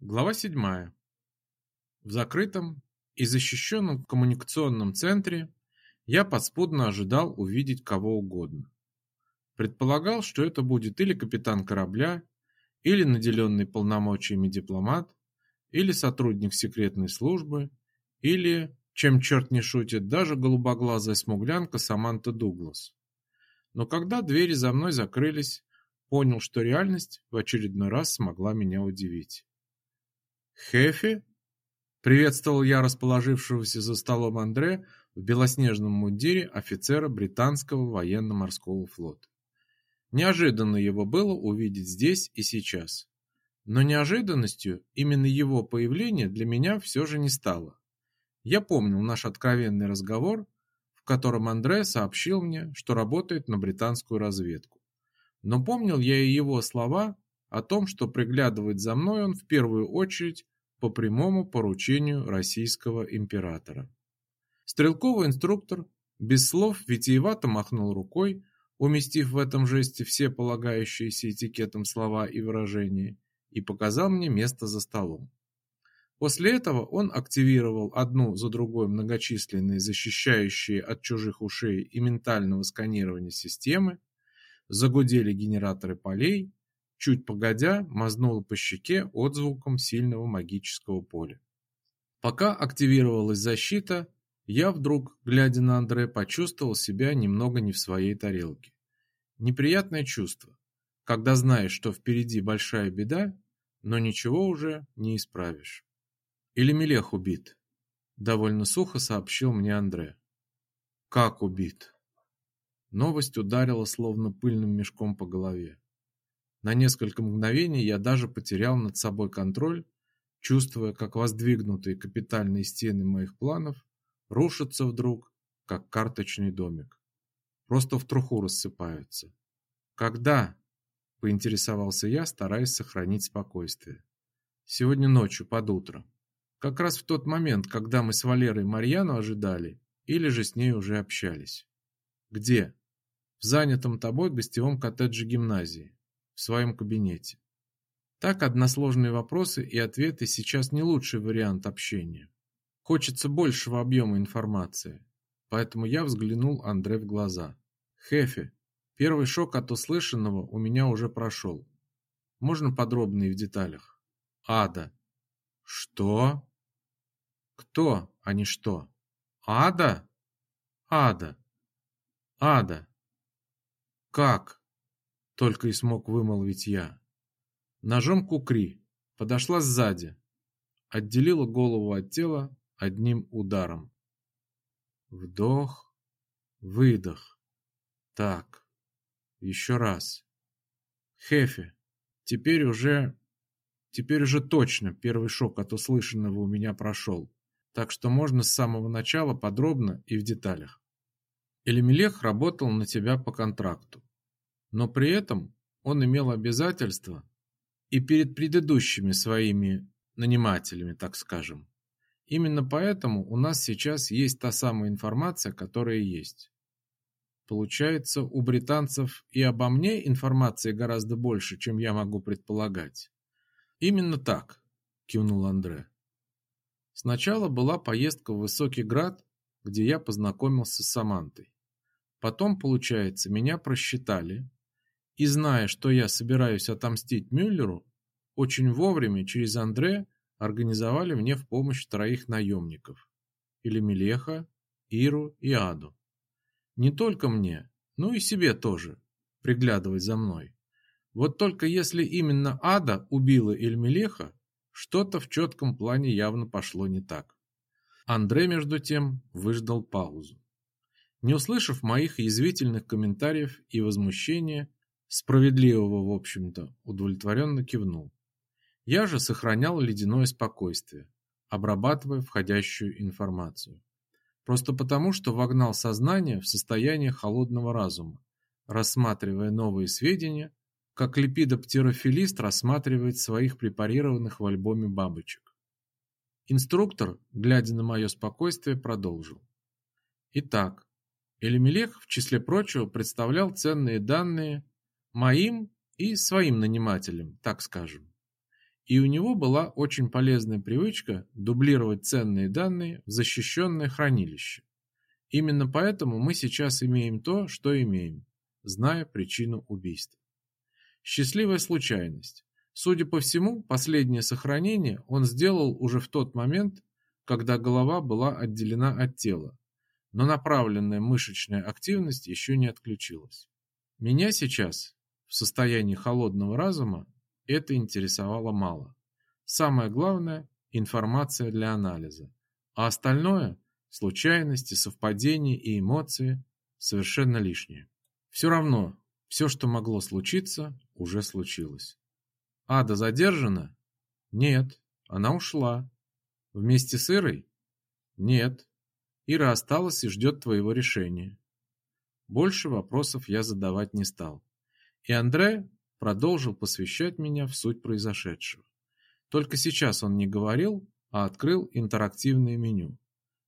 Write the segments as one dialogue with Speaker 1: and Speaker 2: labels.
Speaker 1: Глава 7. В закрытом и защищенном коммуникационном центре я подспудно ожидал увидеть кого угодно. Предполагал, что это будет или капитан корабля, или наделенный полномочиями дипломат, или сотрудник секретной службы, или, чем черт не шутит, даже голубоглазая смуглянка Саманта Дуглас. Но когда двери за мной закрылись, понял, что реальность в очередной раз смогла меня удивить. «Хефи?» — приветствовал я расположившегося за столом Андре в белоснежном мундире офицера британского военно-морского флота. Неожиданно его было увидеть здесь и сейчас. Но неожиданностью именно его появление для меня все же не стало. Я помнил наш откровенный разговор, в котором Андре сообщил мне, что работает на британскую разведку. Но помнил я и его слова о том, что приглядывает за мной он в первую очередь по прямому поручению российского императора. Стрелковый инструктор без слов витиевато махнул рукой, уместив в этом жесте все полагающиеся этикетом слова и выражения, и показал мне место за столом. После этого он активировал одну за другой многочисленные защищающие от чужих ушей и ментального сканирования системы, загудели генераторы полей, чуть погодя мазнула по щеке отзвуком сильного магического поля. Пока активировалась защита, я вдруг, глядя на Андре, почувствовал себя немного не в своей тарелке. Неприятное чувство, когда знаешь, что впереди большая беда, но ничего уже не исправишь. Или Мелех убит, довольно сухо сообщил мне Андре. Как убит? Новость ударила словно пыльным мешком по голове. На несколько мгновений я даже потерял над собой контроль, чувствуя, как воздвигнутые капитальные стены моих планов рушатся вдруг, как карточный домик. Просто в труху рассыпаются. Когда? поинтересовался я, стараясь сохранить спокойствие. Сегодня ночью под утро. Как раз в тот момент, когда мы с Валерой Марьяну ожидали или же с ней уже общались. Где? В занятом тобой гостевом коттедже гимназии в своем кабинете. Так односложные вопросы и ответы сейчас не лучший вариант общения. Хочется большего объема информации, поэтому я взглянул Андре в глаза. Хефе, первый шок от услышанного у меня уже прошел. Можно подробнее в деталях? Ада. Что? Кто, а не что? Ада? Ада. Ада. Как? Только и смог вымолвить я. Ножом кукри подошла сзади, отделила голову от тела одним ударом. Вдох, выдох. Так. Еще раз. Хефе, теперь уже теперь уже точно первый шок от услышанного у меня прошел. Так что можно с самого начала подробно и в деталях. Элемелех работал на тебя по контракту но при этом он имел обязательства и перед предыдущими своими нанимателями, так скажем. Именно поэтому у нас сейчас есть та самая информация, которая есть. Получается, у британцев и обо мне информации гораздо больше, чем я могу предполагать. Именно так, кивнул Андре. Сначала была поездка в Высокий Град, где я познакомился с Самантой. Потом, получается, меня просчитали, и зная, что я собираюсь отомстить Мюллеру, очень вовремя через Андре организовали мне в помощь троих наемников. Или Мелеха, Иру и Аду. Не только мне, но и себе тоже приглядывать за мной. Вот только если именно Ада убила Эльмелеха, что-то в четком плане явно пошло не так. Андре, между тем, выждал паузу. Не услышав моих язвительных комментариев и возмущения, Справедливого, в общем-то, удовлетворенно кивнул. Я же сохранял ледяное спокойствие, обрабатывая входящую информацию. Просто потому, что вогнал сознание в состояние холодного разума, рассматривая новые сведения, как липидоптерофилист рассматривает своих препарированных в альбоме бабочек. Инструктор, глядя на мое спокойствие, продолжил. Итак, Элемелех, в числе прочего, представлял ценные данные моим и своим нанимателям, так скажем. И у него была очень полезная привычка дублировать ценные данные в защищенное хранилище. Именно поэтому мы сейчас имеем то, что имеем, зная причину убийства. Счастливая случайность. Судя по всему, последнее сохранение он сделал уже в тот момент, когда голова была отделена от тела, но направленная мышечная активность еще не отключилась. Меня сейчас, в состоянии холодного разума, это интересовало мало. Самое главное – информация для анализа, а остальное – случайности, совпадения и эмоции – совершенно лишнее. Все равно, все, что могло случиться, уже случилось. Ада задержана? Нет, она ушла. Вместе с Ирой? Нет. Ира осталась и ждет твоего решения. Больше вопросов я задавать не стал. И Андре продолжил посвящать меня в суть произошедшего. Только сейчас он не говорил, а открыл интерактивное меню.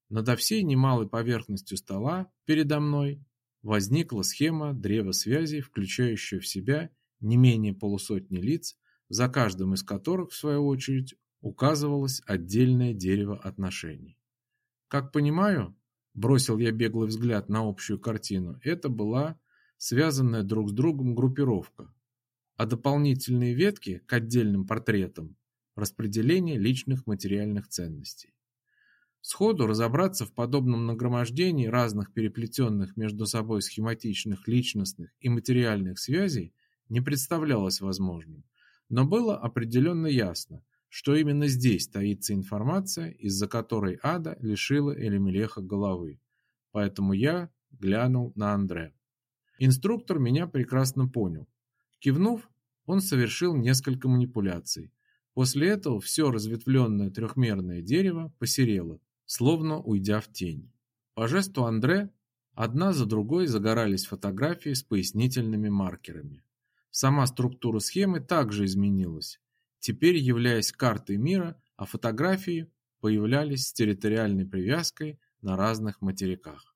Speaker 1: Надо всей немалой поверхностью стола передо мной возникла схема древа связей, включающая в себя не менее полусотни лиц, за каждым из которых, в свою очередь, указывалось отдельное дерево отношений. Как понимаю, бросил я беглый взгляд на общую картину, это была связанная друг с другом группировка, а дополнительные ветки к отдельным портретам – распределение личных материальных ценностей. Сходу разобраться в подобном нагромождении разных переплетенных между собой схематичных личностных и материальных связей не представлялось возможным, но было определенно ясно, что именно здесь таится информация, из-за которой Ада лишила Элемелеха головы. Поэтому я глянул на Андре. Инструктор меня прекрасно понял. Кивнув, он совершил несколько манипуляций. После этого все разветвленное трехмерное дерево посерело, словно уйдя в тень. По жесту Андре одна за другой загорались фотографии с пояснительными маркерами. Сама структура схемы также изменилась, теперь являясь картой мира, а фотографии появлялись с территориальной привязкой на разных материках.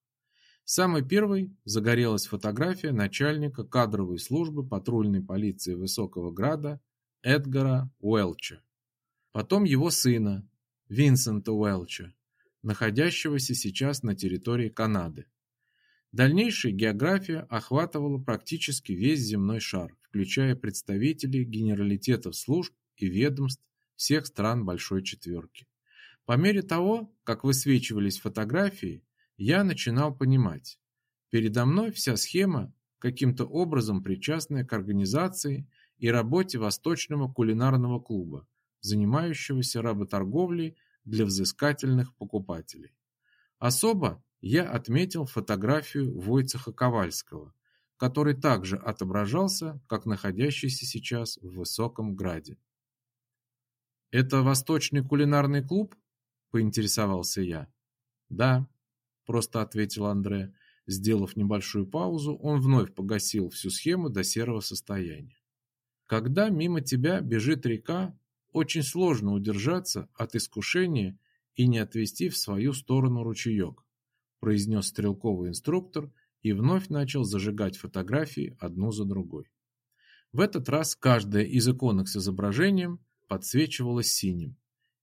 Speaker 1: Самой первой загорелась фотография начальника кадровой службы патрульной полиции Высокого Града Эдгара Уэлча. Потом его сына Винсента Уэлча, находящегося сейчас на территории Канады. Дальнейшая география охватывала практически весь земной шар, включая представителей генералитетов служб и ведомств всех стран Большой Четверки. По мере того, как высвечивались фотографии, я начинал понимать, передо мной вся схема, каким-то образом причастная к организации и работе Восточного кулинарного клуба, занимающегося работорговлей для взыскательных покупателей. Особо я отметил фотографию Войцеха Ковальского, который также отображался, как находящийся сейчас в Высоком Граде. «Это Восточный кулинарный клуб?» – поинтересовался я. «Да», – просто ответил Андре. Сделав небольшую паузу, он вновь погасил всю схему до серого состояния. «Когда мимо тебя бежит река, очень сложно удержаться от искушения и не отвести в свою сторону ручеек», произнес стрелковый инструктор и вновь начал зажигать фотографии одну за другой. В этот раз каждая из иконок с изображением подсвечивалась синим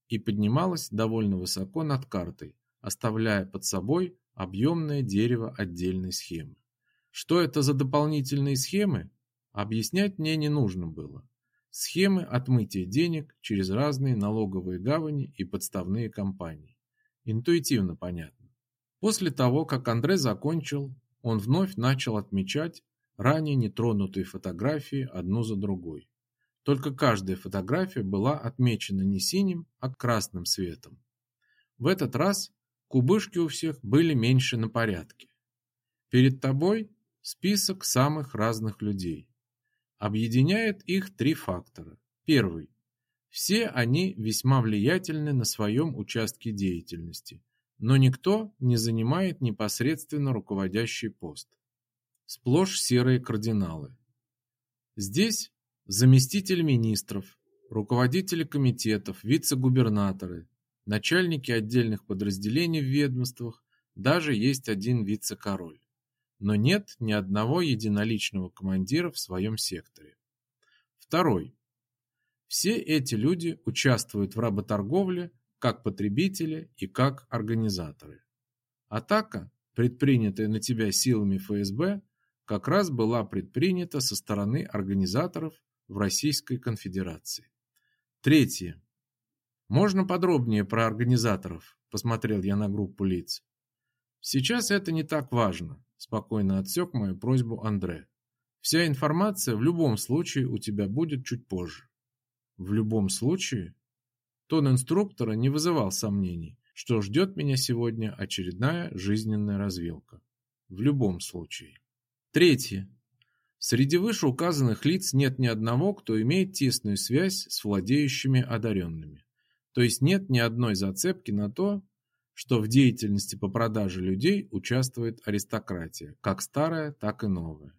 Speaker 1: и поднималась довольно высоко над картой, оставляя под собой объемное дерево отдельной схемы. Что это за дополнительные схемы, объяснять мне не нужно было. Схемы отмытия денег через разные налоговые гавани и подставные компании. Интуитивно понятно. После того, как Андре закончил, он вновь начал отмечать ранее нетронутые фотографии одну за другой. Только каждая фотография была отмечена не синим, а красным цветом. В этот раз кубышки у всех были меньше на порядке. Перед тобой список самых разных людей. Объединяет их три фактора. Первый. Все они весьма влиятельны на своем участке деятельности, но никто не занимает непосредственно руководящий пост. Сплошь серые кардиналы. Здесь заместители министров, руководители комитетов, вице-губернаторы, начальники отдельных подразделений в ведомствах, даже есть один вице-король. Но нет ни одного единоличного командира в своем секторе. Второй. Все эти люди участвуют в работорговле как потребители и как организаторы. Атака, предпринятая на тебя силами ФСБ, как раз была предпринята со стороны организаторов в Российской Конфедерации. Третье. Можно подробнее про организаторов, посмотрел я на группу лиц. Сейчас это не так важно, спокойно отсек мою просьбу Андре. Вся информация в любом случае у тебя будет чуть позже. В любом случае, тон инструктора не вызывал сомнений, что ждет меня сегодня очередная жизненная развилка. В любом случае. Третье. Среди вышеуказанных лиц нет ни одного, кто имеет тесную связь с владеющими одаренными. То есть нет ни одной зацепки на то, что в деятельности по продаже людей участвует аристократия, как старая, так и новая.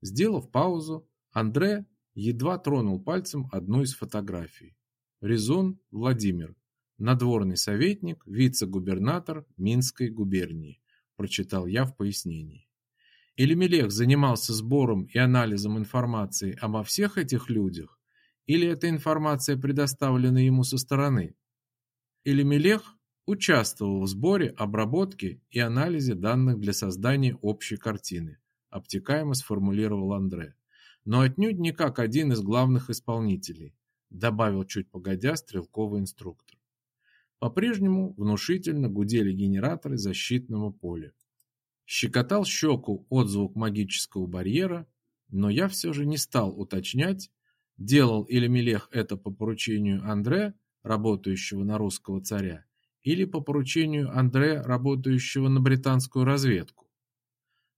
Speaker 1: Сделав паузу, Андре едва тронул пальцем одну из фотографий. Резон Владимир, надворный советник, вице-губернатор Минской губернии, прочитал я в пояснении. Элемелех занимался сбором и анализом информации обо всех этих людях, или эта информация предоставлена ему со стороны? Элемелех участвовал в сборе, обработке и анализе данных для создания общей картины, обтекаемо сформулировал Андре но отнюдь не как один из главных исполнителей, добавил чуть погодя стрелковый инструктор. По-прежнему внушительно гудели генераторы защитного поля. Щекотал щеку отзвук магического барьера, но я все же не стал уточнять, делал или Мелех это по поручению Андре, работающего на русского царя, или по поручению Андре, работающего на британскую разведку.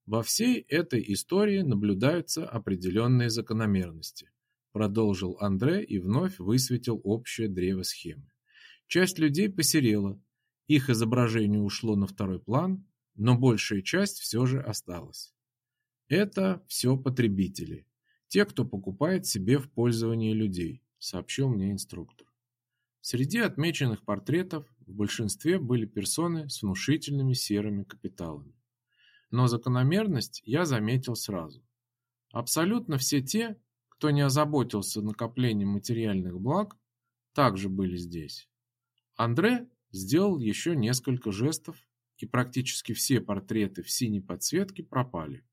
Speaker 1: Во всей этой истории наблюдаются определенные закономерности, продолжил Андре и вновь высветил общее древо схемы. Часть людей посерела, их изображение ушло на второй план, но большая часть все же осталась. Это все потребители, те, кто покупает себе в пользование людей, сообщил мне инструктор. Среди отмеченных портретов в большинстве были персоны с внушительными серыми капиталами. Но закономерность я заметил сразу. Абсолютно все те, кто не озаботился накоплением материальных благ, также были здесь. Андре сделал еще несколько жестов, и практически все портреты в синей подсветке пропали.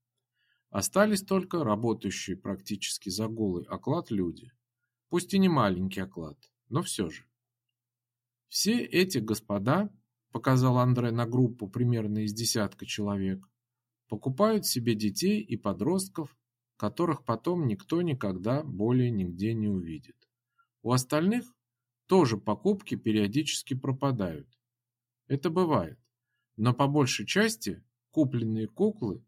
Speaker 1: Остались только работающие практически за голый оклад люди. Пусть и не маленький оклад, но все же. Все эти господа, показал Андре на группу примерно из десятка человек, покупают себе детей и подростков, которых потом никто никогда более нигде не увидит. У остальных тоже покупки периодически пропадают. Это бывает, но по большей части купленные куклы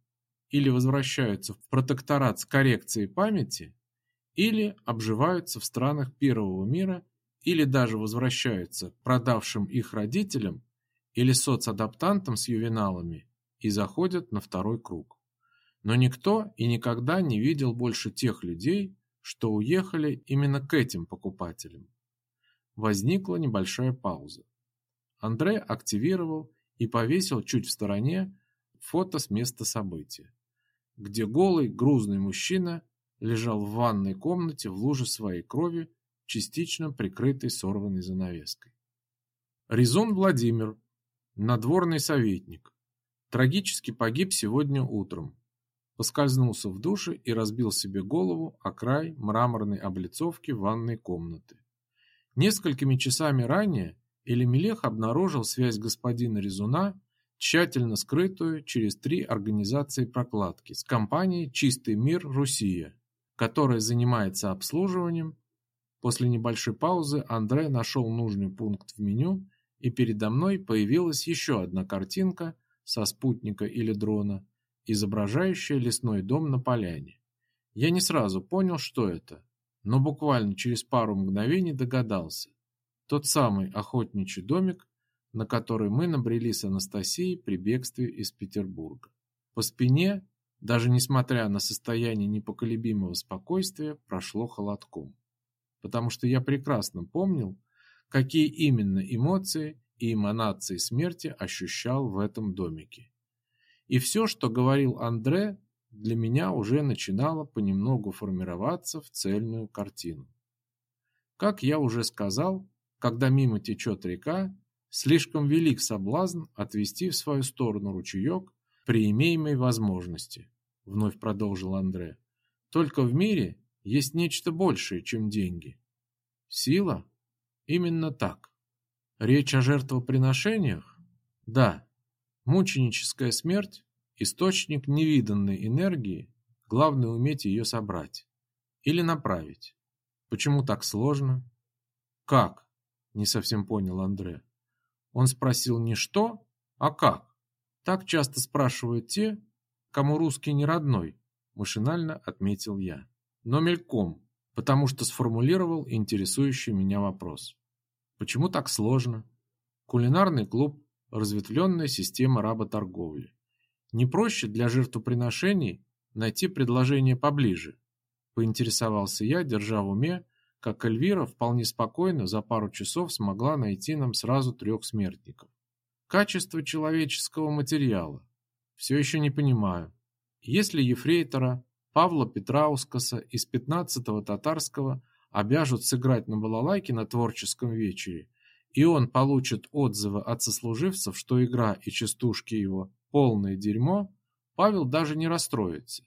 Speaker 1: или возвращаются в протекторат с коррекцией памяти, или обживаются в странах первого мира, или даже возвращаются к продавшим их родителям или соцадаптантам с ювеналами и заходят на второй круг. Но никто и никогда не видел больше тех людей, что уехали именно к этим покупателям. Возникла небольшая пауза. Андрей активировал и повесил чуть в стороне фото с места события, где голый грузный мужчина лежал в ванной комнате в луже своей крови, частично прикрытой сорванной занавеской. Резон Владимир, надворный советник, Трагически погиб сегодня утром. Поскользнулся в душе и разбил себе голову о край мраморной облицовки ванной комнаты. Несколькими часами ранее Элемелех обнаружил связь господина Резуна, тщательно скрытую через три организации прокладки, с компанией «Чистый мир Россия», которая занимается обслуживанием. После небольшой паузы Андрей нашел нужный пункт в меню, и передо мной появилась еще одна картинка со спутника или дрона, изображающая лесной дом на поляне. Я не сразу понял, что это, но буквально через пару мгновений догадался. Тот самый охотничий домик, на который мы набрели с Анастасией при бегстве из Петербурга. По спине, даже несмотря на состояние непоколебимого спокойствия, прошло холодком, потому что я прекрасно помнил, какие именно эмоции и эманации смерти ощущал в этом домике. И все, что говорил Андре, для меня уже начинало понемногу формироваться в цельную картину. Как я уже сказал, когда мимо течет река, слишком велик соблазн отвести в свою сторону ручеек при имеемой возможности, вновь продолжил Андре. Только в мире есть нечто большее, чем деньги. Сила? Именно так. Речь о жертвоприношениях? Да. Мученическая смерть – источник невиданной энергии, главное уметь ее собрать. Или направить. Почему так сложно? Как? Не совсем понял Андре. Он спросил не что, а как. Так часто спрашивают те, кому русский не родной, машинально отметил я. Но мельком, потому что сформулировал интересующий меня вопрос. Почему так сложно? Кулинарный клуб – разветвленная система работорговли. Не проще для жертвоприношений найти предложение поближе? Поинтересовался я, держа в уме, как Эльвира вполне спокойно за пару часов смогла найти нам сразу трех смертников. Качество человеческого материала. Все еще не понимаю. Если ефрейтора Павла Петраускаса из 15-го татарского обяжут сыграть на балалайке на творческом вечере, и он получит отзывы от сослуживцев, что игра и частушки его полное дерьмо, Павел даже не расстроится.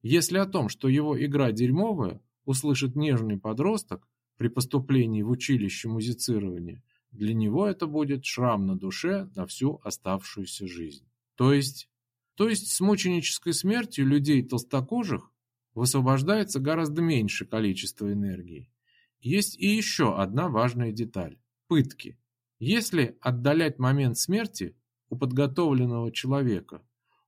Speaker 1: Если о том, что его игра дерьмовая, услышит нежный подросток при поступлении в училище музицирования, для него это будет шрам на душе на всю оставшуюся жизнь. То есть, то есть с мученической смертью людей толстокожих высвобождается гораздо меньше количество энергии. Есть и еще одна важная деталь – пытки. Если отдалять момент смерти у подготовленного человека,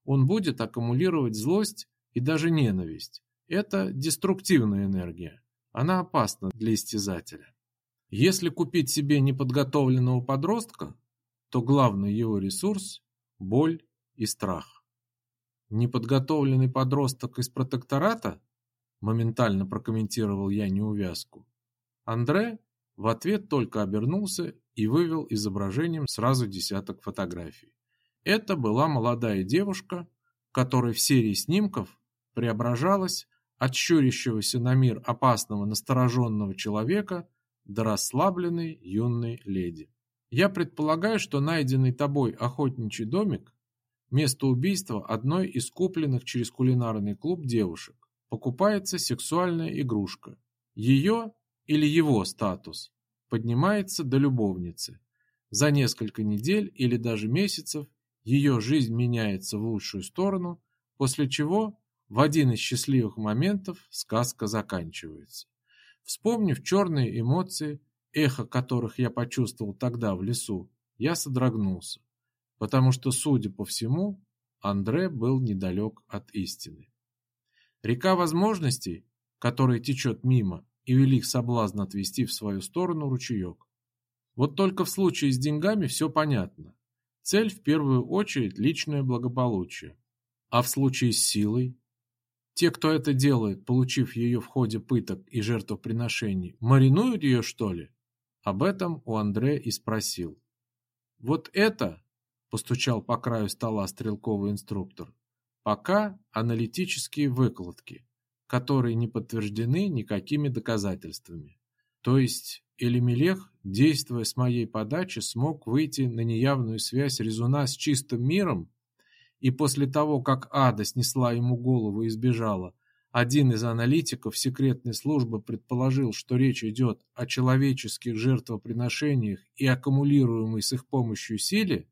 Speaker 1: он будет аккумулировать злость и даже ненависть. Это деструктивная энергия. Она опасна для истязателя. Если купить себе неподготовленного подростка, то главный его ресурс – боль и страх. Неподготовленный подросток из протектората? Моментально прокомментировал я неувязку. Андре в ответ только обернулся и вывел изображением сразу десяток фотографий. Это была молодая девушка, которой в серии снимков преображалась от щурящегося на мир опасного настороженного человека до расслабленной юной леди. Я предполагаю, что найденный тобой охотничий домик Место убийства одной из купленных через кулинарный клуб девушек. Покупается сексуальная игрушка. Ее или его статус поднимается до любовницы. За несколько недель или даже месяцев ее жизнь меняется в лучшую сторону, после чего в один из счастливых моментов сказка заканчивается. Вспомнив черные эмоции, эхо которых я почувствовал тогда в лесу, я содрогнулся потому что, судя по всему, Андре был недалек от истины. Река возможностей, которая течет мимо, и велик соблазн отвести в свою сторону ручеек. Вот только в случае с деньгами все понятно. Цель в первую очередь личное благополучие. А в случае с силой? Те, кто это делает, получив ее в ходе пыток и жертвоприношений, маринуют ее, что ли? Об этом у Андре и спросил. Вот это постучал по краю стола стрелковый инструктор. Пока аналитические выкладки, которые не подтверждены никакими доказательствами. То есть Элемелех, действуя с моей подачи, смог выйти на неявную связь резуна с чистым миром, и после того, как Ада снесла ему голову и сбежала, один из аналитиков секретной службы предположил, что речь идет о человеческих жертвоприношениях и аккумулируемой с их помощью силе,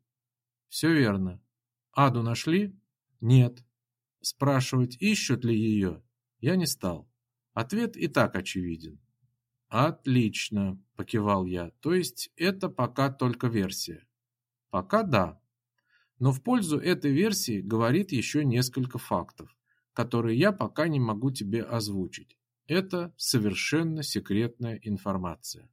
Speaker 1: все верно. Аду нашли? Нет. Спрашивать, ищут ли ее, я не стал. Ответ и так очевиден. Отлично, покивал я. То есть это пока только версия. Пока да. Но в пользу этой версии говорит еще несколько фактов, которые я пока не могу тебе озвучить. Это совершенно секретная информация.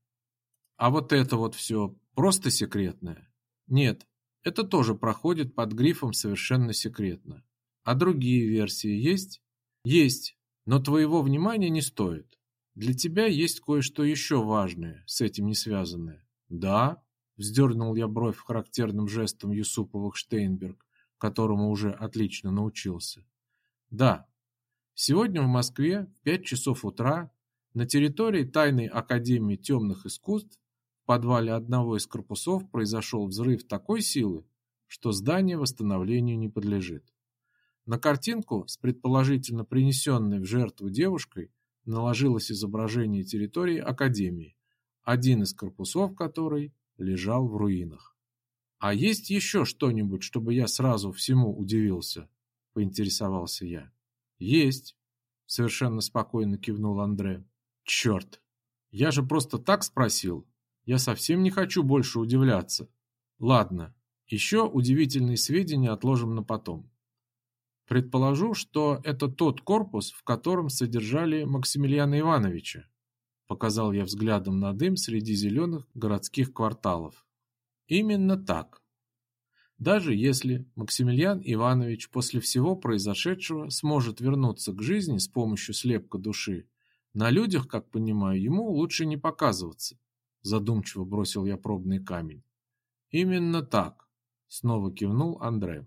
Speaker 1: А вот это вот все просто секретное? Нет, это тоже проходит под грифом «совершенно секретно». А другие версии есть? Есть, но твоего внимания не стоит. Для тебя есть кое-что еще важное, с этим не связанное. Да, вздернул я бровь характерным жестом Юсуповых Штейнберг, которому уже отлично научился. Да, сегодня в Москве в пять часов утра На территории Тайной Академии Темных Искусств в подвале одного из корпусов произошел взрыв такой силы, что здание восстановлению не подлежит. На картинку с предположительно принесенной в жертву девушкой наложилось изображение территории Академии, один из корпусов которой лежал в руинах. «А есть еще что-нибудь, чтобы я сразу всему удивился?» – поинтересовался я. «Есть», – совершенно спокойно кивнул Андре. «Черт! Я же просто так спросил. Я совсем не хочу больше удивляться. Ладно, еще удивительные сведения отложим на потом. Предположу, что это тот корпус, в котором содержали Максимилиана Ивановича. Показал я взглядом на дым среди зеленых городских кварталов. Именно так. Даже если Максимилиан Иванович после всего произошедшего сможет вернуться к жизни с помощью слепка души, на людях, как понимаю, ему лучше не показываться. Задумчиво бросил я пробный камень. Именно так, снова кивнул Андрей.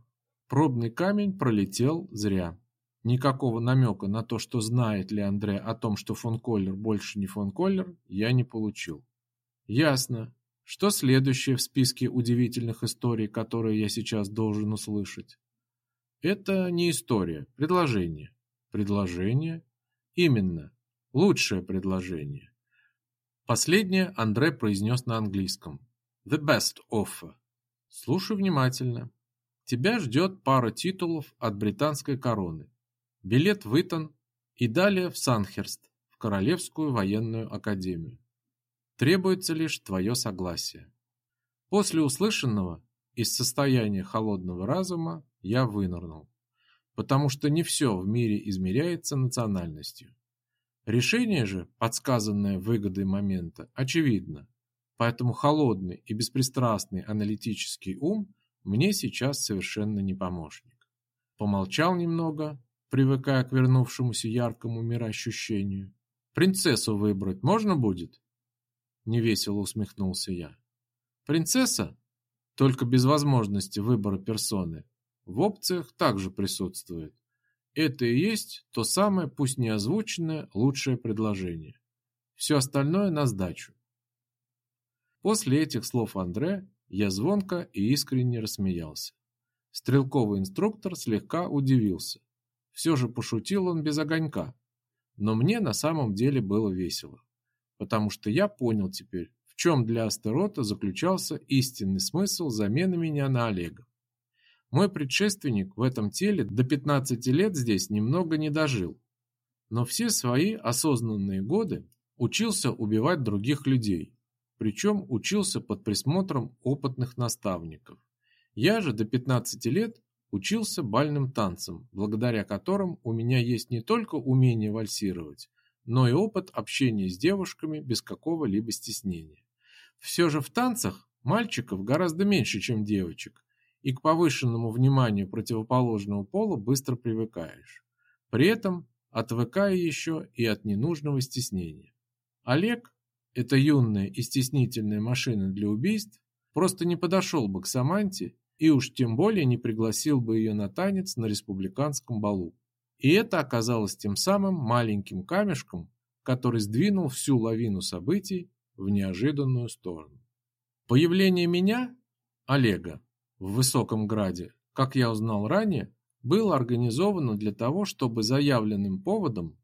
Speaker 1: Пробный камень пролетел зря. Никакого намека на то, что знает ли Андре о том, что фон Коллер больше не фон Коллер, я не получил. Ясно. Что следующее в списке удивительных историй, которые я сейчас должен услышать? Это не история, предложение. Предложение? Именно. Лучшее предложение. Последнее Андре произнес на английском. The best offer. Слушай внимательно. Тебя ждет пара титулов от британской короны, билет в Итон и далее в Санхерст, в Королевскую военную академию. Требуется лишь твое согласие. После услышанного из состояния холодного разума я вынырнул, потому что не все в мире измеряется национальностью. Решение же, подсказанное выгодой момента, очевидно, поэтому холодный и беспристрастный аналитический ум мне сейчас совершенно не помощник. Помолчал немного, привыкая к вернувшемуся яркому мироощущению. «Принцессу выбрать можно будет?» Невесело усмехнулся я. «Принцесса? Только без возможности выбора персоны. В опциях также присутствует. Это и есть то самое, пусть не озвученное, лучшее предложение. Все остальное на сдачу». После этих слов Андре я звонко и искренне рассмеялся. Стрелковый инструктор слегка удивился. Все же пошутил он без огонька. Но мне на самом деле было весело. Потому что я понял теперь, в чем для Астерота заключался истинный смысл замены меня на Олега. Мой предшественник в этом теле до 15 лет здесь немного не дожил. Но все свои осознанные годы учился убивать других людей, причем учился под присмотром опытных наставников. Я же до 15 лет учился бальным танцам, благодаря которым у меня есть не только умение вальсировать, но и опыт общения с девушками без какого-либо стеснения. Все же в танцах мальчиков гораздо меньше, чем девочек, и к повышенному вниманию противоположного пола быстро привыкаешь. При этом отвыкая еще и от ненужного стеснения. Олег эта юная и стеснительная машина для убийств просто не подошел бы к Саманте и уж тем более не пригласил бы ее на танец на республиканском балу. И это оказалось тем самым маленьким камешком, который сдвинул всю лавину событий в неожиданную сторону. Появление меня, Олега, в Высоком Граде, как я узнал ранее, было организовано для того, чтобы заявленным поводом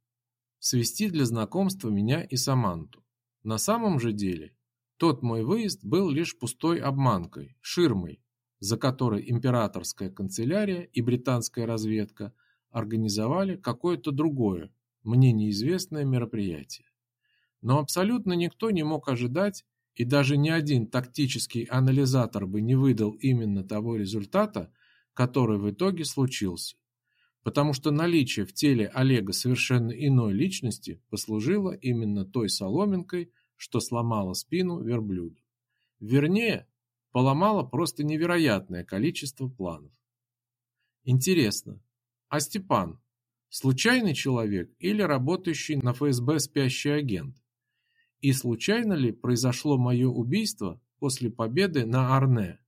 Speaker 1: свести для знакомства меня и Саманту. На самом же деле, тот мой выезд был лишь пустой обманкой, ширмой, за которой императорская канцелярия и британская разведка организовали какое-то другое, мне неизвестное мероприятие. Но абсолютно никто не мог ожидать, и даже ни один тактический анализатор бы не выдал именно того результата, который в итоге случился. Потому что наличие в теле Олега совершенно иной личности послужило именно той соломинкой, что сломала спину верблюду. Вернее, поломала просто невероятное количество планов. Интересно, а Степан случайный человек или работающий на ФСБ спящий агент? И случайно ли произошло мое убийство после победы на Арне?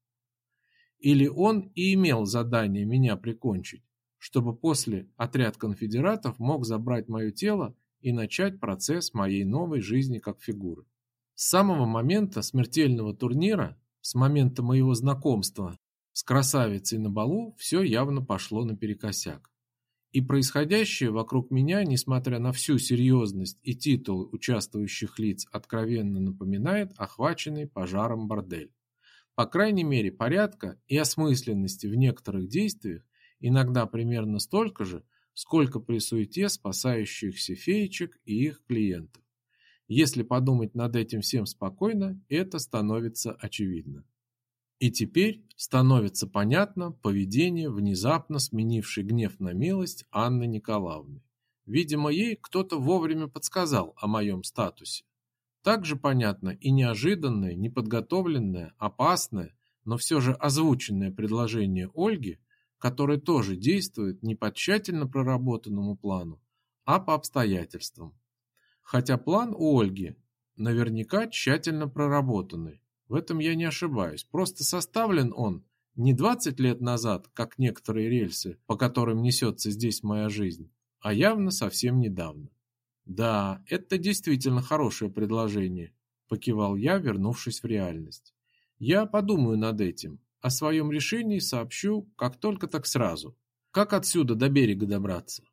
Speaker 1: Или он и имел задание меня прикончить, чтобы после отряд конфедератов мог забрать мое тело и начать процесс моей новой жизни как фигуры. С самого момента смертельного турнира, с момента моего знакомства с красавицей на балу, все явно пошло наперекосяк. И происходящее вокруг меня, несмотря на всю серьезность и титул участвующих лиц, откровенно напоминает охваченный пожаром бордель. По крайней мере, порядка и осмысленности в некоторых действиях иногда примерно столько же, сколько при суете спасающихся феечек и их клиентов. Если подумать над этим всем спокойно, это становится очевидно. И теперь становится понятно поведение внезапно сменившей гнев на милость Анны Николаевны. Видимо, ей кто-то вовремя подсказал о моем статусе. Также понятно и неожиданное, неподготовленное, опасное, но все же озвученное предложение Ольги, которое тоже действует не по тщательно проработанному плану, а по обстоятельствам. Хотя план у Ольги наверняка тщательно проработанный. В этом я не ошибаюсь. Просто составлен он не 20 лет назад, как некоторые рельсы, по которым несется здесь моя жизнь, а явно совсем недавно. Да, это действительно хорошее предложение, покивал я, вернувшись в реальность. Я подумаю над этим. О своем решении сообщу, как только так сразу. Как отсюда до берега добраться?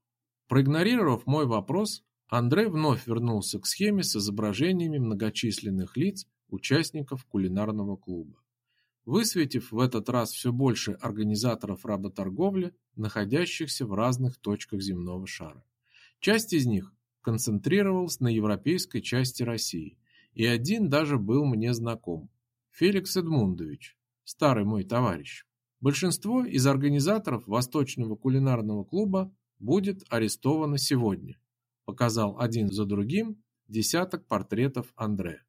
Speaker 1: Проигнорировав мой вопрос, Андрей вновь вернулся к схеме с изображениями многочисленных лиц участников кулинарного клуба, высветив в этот раз все больше организаторов работорговли, находящихся в разных точках земного шара. Часть из них концентрировалась на европейской части России, и один даже был мне знаком – Феликс Эдмундович, старый мой товарищ. Большинство из организаторов Восточного кулинарного клуба будет арестовано сегодня показал один за другим десяток портретов Андре.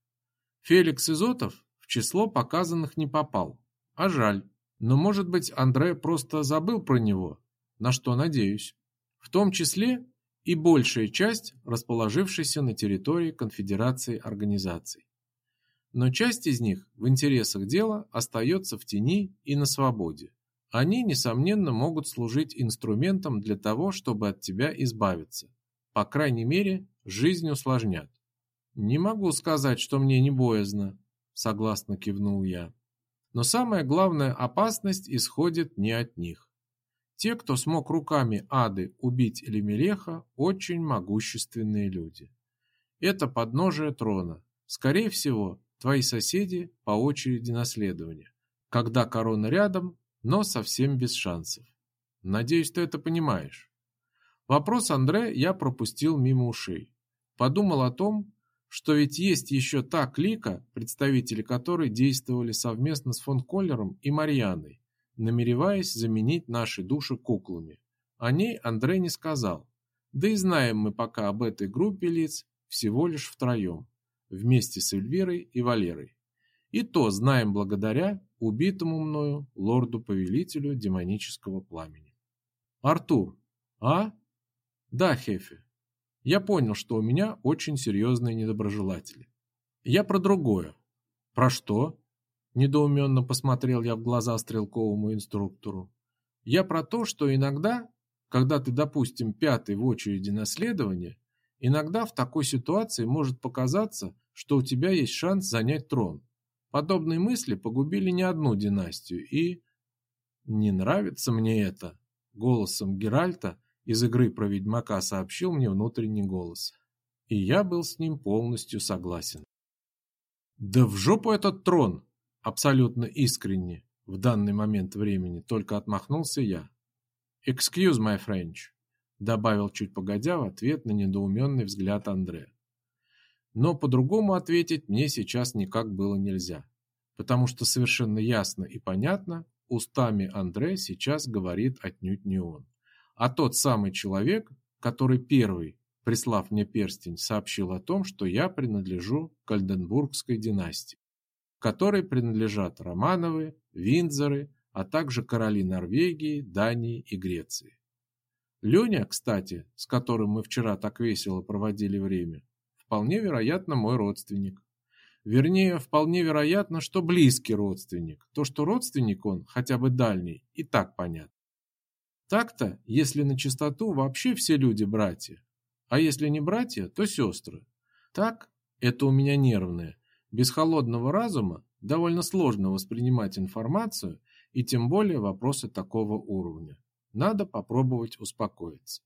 Speaker 1: Феликс Изотов в число показанных не попал, а жаль. Но, может быть, Андре просто забыл про него, на что надеюсь. В том числе и большая часть, расположившейся на территории Конфедерации организаций. Но часть из них в интересах дела остается в тени и на свободе. Они, несомненно, могут служить инструментом для того, чтобы от тебя избавиться по крайней мере, жизнь усложнят. Не могу сказать, что мне не боязно, согласно кивнул я. Но самая главная опасность исходит не от них. Те, кто смог руками ады убить Элемелеха, очень могущественные люди. Это подножие трона. Скорее всего, твои соседи по очереди наследования. Когда корона рядом, но совсем без шансов. Надеюсь, ты это понимаешь. Вопрос Андре я пропустил мимо ушей. Подумал о том, что ведь есть еще та клика, представители которой действовали совместно с фон Коллером и Марьяной, намереваясь заменить наши души куклами. О ней Андрей не сказал. Да и знаем мы пока об этой группе лиц всего лишь втроем, вместе с Эльвирой и Валерой. И то знаем благодаря убитому мною лорду-повелителю демонического пламени. Артур, а? Да, Хефи. Я понял, что у меня очень серьезные недоброжелатели. Я про другое. Про что? Недоуменно посмотрел я в глаза стрелковому инструктору. Я про то, что иногда, когда ты, допустим, пятый в очереди наследования, иногда в такой ситуации может показаться, что у тебя есть шанс занять трон. Подобные мысли погубили не одну династию, и... Не нравится мне это. Голосом Геральта из игры про ведьмака сообщил мне внутренний голос. И я был с ним полностью согласен. Да в жопу этот трон! Абсолютно искренне в данный момент времени только отмахнулся я. Excuse my French, добавил чуть погодя в ответ на недоуменный взгляд Андре. Но по-другому ответить мне сейчас никак было нельзя, потому что совершенно ясно и понятно, устами Андре сейчас говорит отнюдь не он а тот самый человек, который первый, прислав мне перстень, сообщил о том, что я принадлежу к Альденбургской династии, которой принадлежат Романовы, Виндзоры, а также короли Норвегии, Дании и Греции. Леня, кстати, с которым мы вчера так весело проводили время, вполне вероятно мой родственник. Вернее, вполне вероятно, что близкий родственник. То, что родственник он, хотя бы дальний, и так понятно. Так-то, если на чистоту, вообще все люди братья. а если не братья, то сестры. Так, это у меня нервное. Без холодного разума довольно сложно воспринимать информацию и тем более вопросы такого уровня. Надо попробовать успокоиться.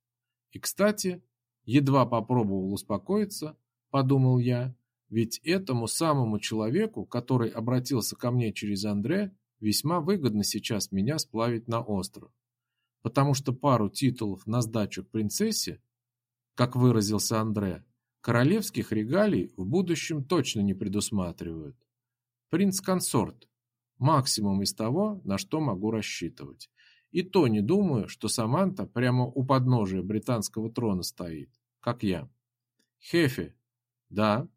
Speaker 1: И, кстати, едва попробовал успокоиться, подумал я, ведь этому самому человеку, который обратился ко мне через Андре, весьма выгодно сейчас меня сплавить на остров. Потому что пару титулов на сдачу к принцессе, как выразился Андре, королевских регалий в будущем точно не предусматривают. Принц-консорт – максимум из того, на что могу рассчитывать. И то не думаю, что Саманта прямо у подножия британского трона стоит, как я. Хефе. Да.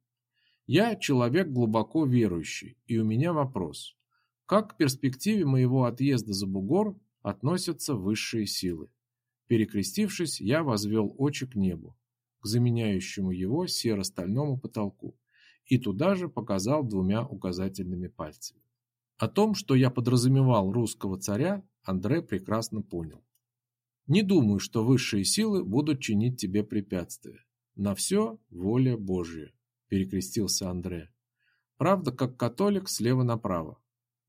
Speaker 1: Я человек глубоко верующий, и у меня вопрос. Как к перспективе моего отъезда за бугор относятся высшие силы? Перекрестившись, я возвел очи к небу, к заменяющему его серо-стальному потолку, и туда же показал двумя указательными пальцами. О том, что я подразумевал русского царя, Андре прекрасно понял. Не думаю, что высшие силы будут чинить тебе препятствия. На все воля Божья, перекрестился Андре. Правда, как католик слева направо.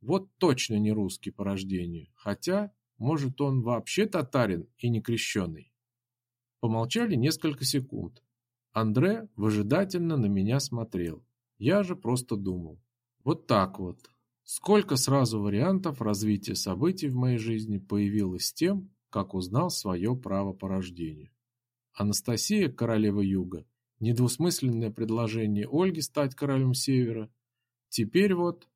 Speaker 1: Вот точно не русский по рождению, хотя, может, он вообще татарин и не крещеный. Помолчали несколько секунд. Андре выжидательно на меня смотрел. Я же просто думал. Вот так вот. Сколько сразу вариантов развития событий в моей жизни появилось с тем, как узнал свое право по рождению. Анастасия, королева Юга, недвусмысленное предложение Ольги стать королем Севера. Теперь вот...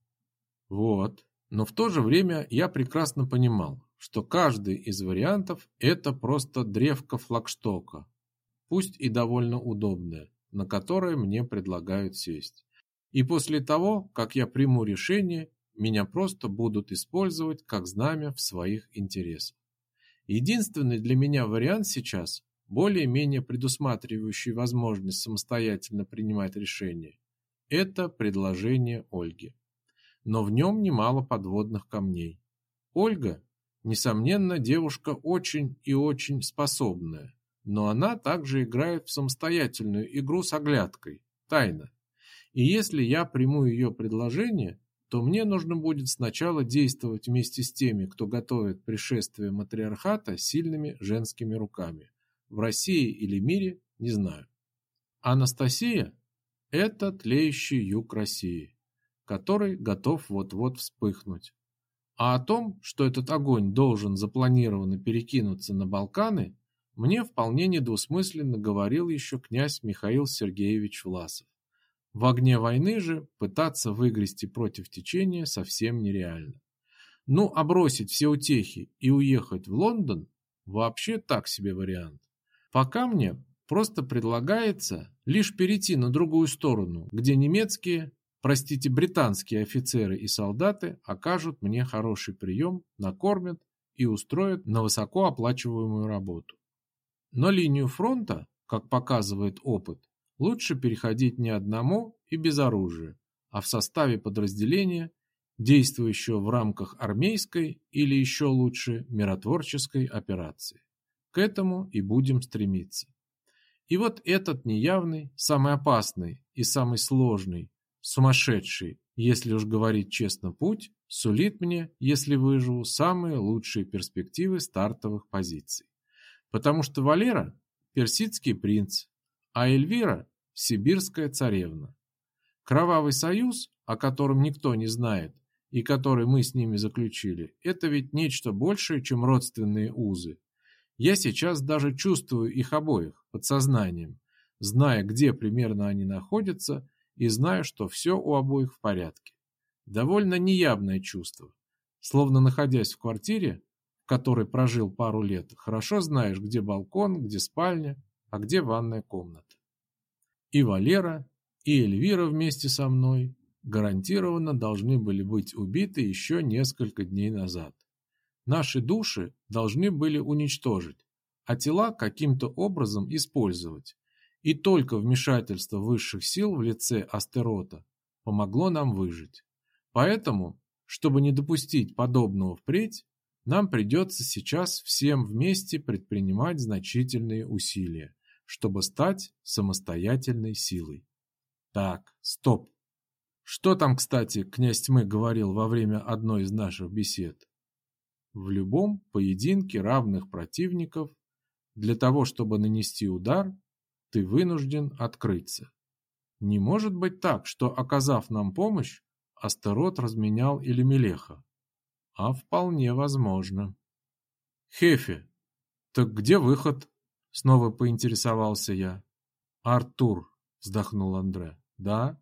Speaker 1: Вот. Но в то же время я прекрасно понимал, что каждый из вариантов – это просто древко флагштока, пусть и довольно удобное, на которое мне предлагают сесть. И после того, как я приму решение, меня просто будут использовать как знамя в своих интересах. Единственный для меня вариант сейчас, более-менее предусматривающий возможность самостоятельно принимать решения, это предложение Ольги. Но в нем немало подводных камней. Ольга, несомненно, девушка очень и очень способная, но она также играет в самостоятельную игру с оглядкой, тайно. И если я приму ее предложение, то мне нужно будет сначала действовать вместе с теми, кто готовит пришествие матриархата сильными женскими руками. В России или мире, не знаю. Анастасия – это тлеющий юг России, который готов вот-вот вспыхнуть. А о том, что этот огонь должен запланированно перекинуться на Балканы, мне вполне недвусмысленно говорил еще князь Михаил Сергеевич Власов. В огне войны же пытаться выгрести против течения совсем нереально. Ну, а бросить все утехи и уехать в Лондон вообще так себе вариант. Пока мне просто предлагается лишь перейти на другую сторону, где немецкие, простите, британские офицеры и солдаты окажут мне хороший прием, накормят и устроят на высокооплачиваемую работу. Но линию фронта, как показывает опыт, лучше переходить не одному и без оружия, а в составе подразделения, действующего в рамках армейской или еще лучше миротворческой операции. К этому и будем стремиться. И вот этот неявный, самый опасный и самый сложный, сумасшедший, если уж говорить честно, путь, сулит мне, если выживу, самые лучшие перспективы стартовых позиций. Потому что Валера – персидский принц, а Эльвира – сибирская царевна. Кровавый союз, о котором никто не знает, и который мы с ними заключили, это ведь нечто большее, чем родственные узы. Я сейчас даже чувствую их обоих подсознанием, зная, где примерно они находятся, и зная, что все у обоих в порядке. Довольно неявное чувство. Словно находясь в квартире, в которой прожил пару лет, хорошо знаешь, где балкон, где спальня, а где ванная комната. И Валера, и Эльвира вместе со мной гарантированно должны были быть убиты еще несколько дней назад. Наши души должны были уничтожить, а тела каким-то образом использовать. И только вмешательство высших сил в лице Астерота помогло нам выжить. Поэтому, чтобы не допустить подобного впредь, нам придется сейчас всем вместе предпринимать значительные усилия чтобы стать самостоятельной силой. Так, стоп. Что там, кстати, князь тьмы говорил во время одной из наших бесед? В любом поединке равных противников для того, чтобы нанести удар, ты вынужден открыться. Не может быть так, что, оказав нам помощь, Астарот разменял Илимелеха. А вполне возможно. Хефе, так где выход? Снова поинтересовался я. Артур, вздохнул Андре. Да?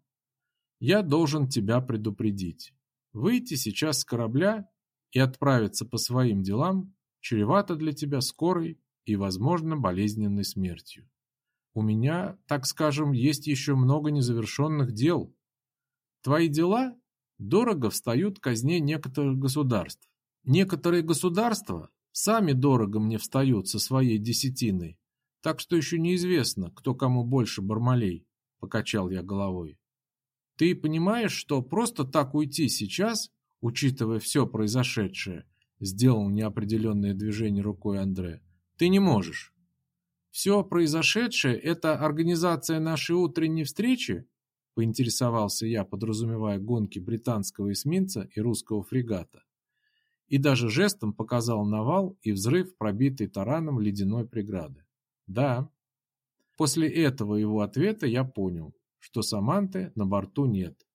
Speaker 1: Я должен тебя предупредить. Выйти сейчас с корабля и отправиться по своим делам чревато для тебя скорой и, возможно, болезненной смертью. У меня, так скажем, есть еще много незавершенных дел. Твои дела дорого встают казне некоторых государств. Некоторые государства сами дорого мне встают со своей десятиной, так что еще неизвестно, кто кому больше бармалей, — покачал я головой. Ты понимаешь, что просто так уйти сейчас, учитывая все произошедшее, сделал неопределенное движение рукой Андре, ты не можешь. Все произошедшее – это организация нашей утренней встречи? Поинтересовался я, подразумевая гонки британского эсминца и русского фрегата. И даже жестом показал навал и взрыв, пробитый тараном ледяной преграды. Да. После этого его ответа я понял, что Саманты на борту нет.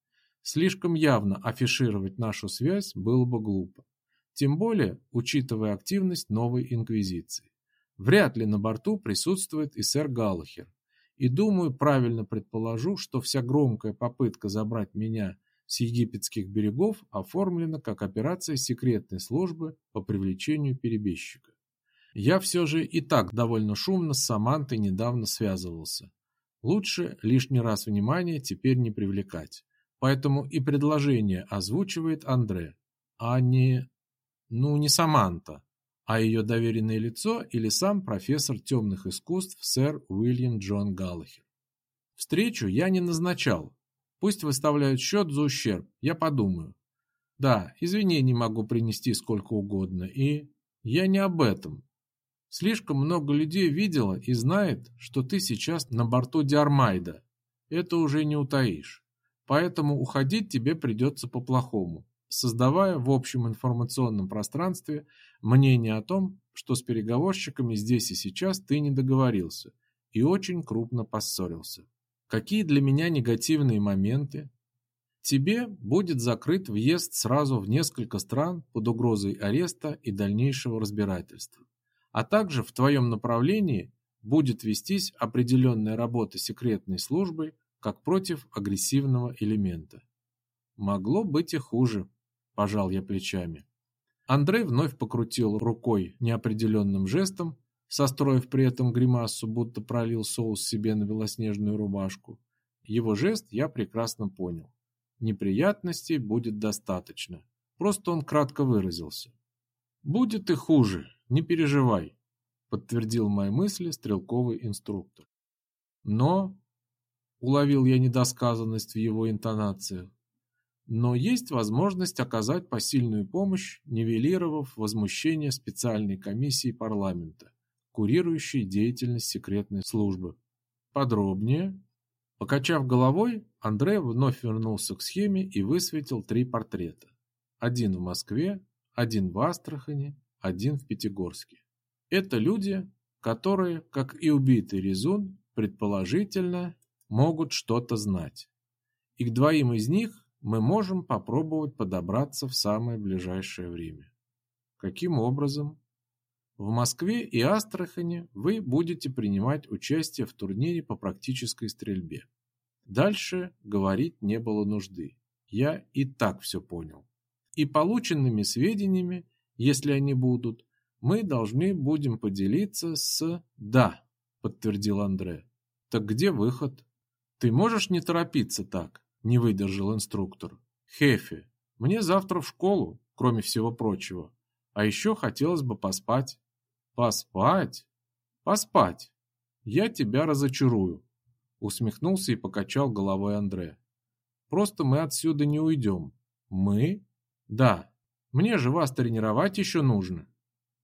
Speaker 1: Слишком явно афишировать нашу связь было бы глупо. Тем более, учитывая активность новой инквизиции. Вряд ли на борту присутствует и сэр Галлахер. И думаю, правильно предположу, что вся громкая попытка забрать меня с египетских берегов оформлена как операция секретной службы по привлечению перебежчика. Я все же и так довольно шумно с Самантой недавно связывался. Лучше лишний раз внимания теперь не привлекать. Поэтому и предложение озвучивает Андре, а не... ну, не Саманта, а ее доверенное лицо или сам профессор темных искусств сэр Уильям Джон Галлахер. Встречу я не назначал. Пусть выставляют счет за ущерб, я подумаю. Да, извинений могу принести сколько угодно, и... Я не об этом. Слишком много людей видело и знает, что ты сейчас на борту Диармайда. Это уже не утаишь. Поэтому уходить тебе придется по-плохому, создавая в общем информационном пространстве мнение о том, что с переговорщиками здесь и сейчас ты не договорился и очень крупно поссорился. Какие для меня негативные моменты? Тебе будет закрыт въезд сразу в несколько стран под угрозой ареста и дальнейшего разбирательства а также в твоем направлении будет вестись определенная работа секретной службы как против агрессивного элемента. Могло быть и хуже, пожал я плечами. Андрей вновь покрутил рукой неопределенным жестом, состроив при этом гримасу, будто пролил соус себе на белоснежную рубашку. Его жест я прекрасно понял. Неприятностей будет достаточно. Просто он кратко выразился. Будет и хуже, не переживай, подтвердил мои мысли стрелковый инструктор. Но, уловил я недосказанность в его интонациях, но есть возможность оказать посильную помощь, нивелировав возмущение специальной комиссии парламента, курирующей деятельность секретной службы. Подробнее. Покачав головой, Андрей вновь вернулся к схеме и высветил три портрета. Один в Москве, один в Астрахани, один в Пятигорске. Это люди, которые, как и убитый Резун, предположительно, могут что-то знать. И к двоим из них мы можем попробовать подобраться в самое ближайшее время. Каким образом? В Москве и Астрахани вы будете принимать участие в турнире по практической стрельбе. Дальше говорить не было нужды. Я и так все понял. И полученными сведениями если они будут, мы должны будем поделиться с... Да, подтвердил Андре. Так где выход? Ты можешь не торопиться так? Не выдержал инструктор. Хефи, мне завтра в школу, кроме всего прочего. А еще хотелось бы поспать. Поспать? Поспать. Я тебя разочарую. Усмехнулся и покачал головой Андре. Просто мы отсюда не уйдем. Мы? Да, мне же вас тренировать еще нужно.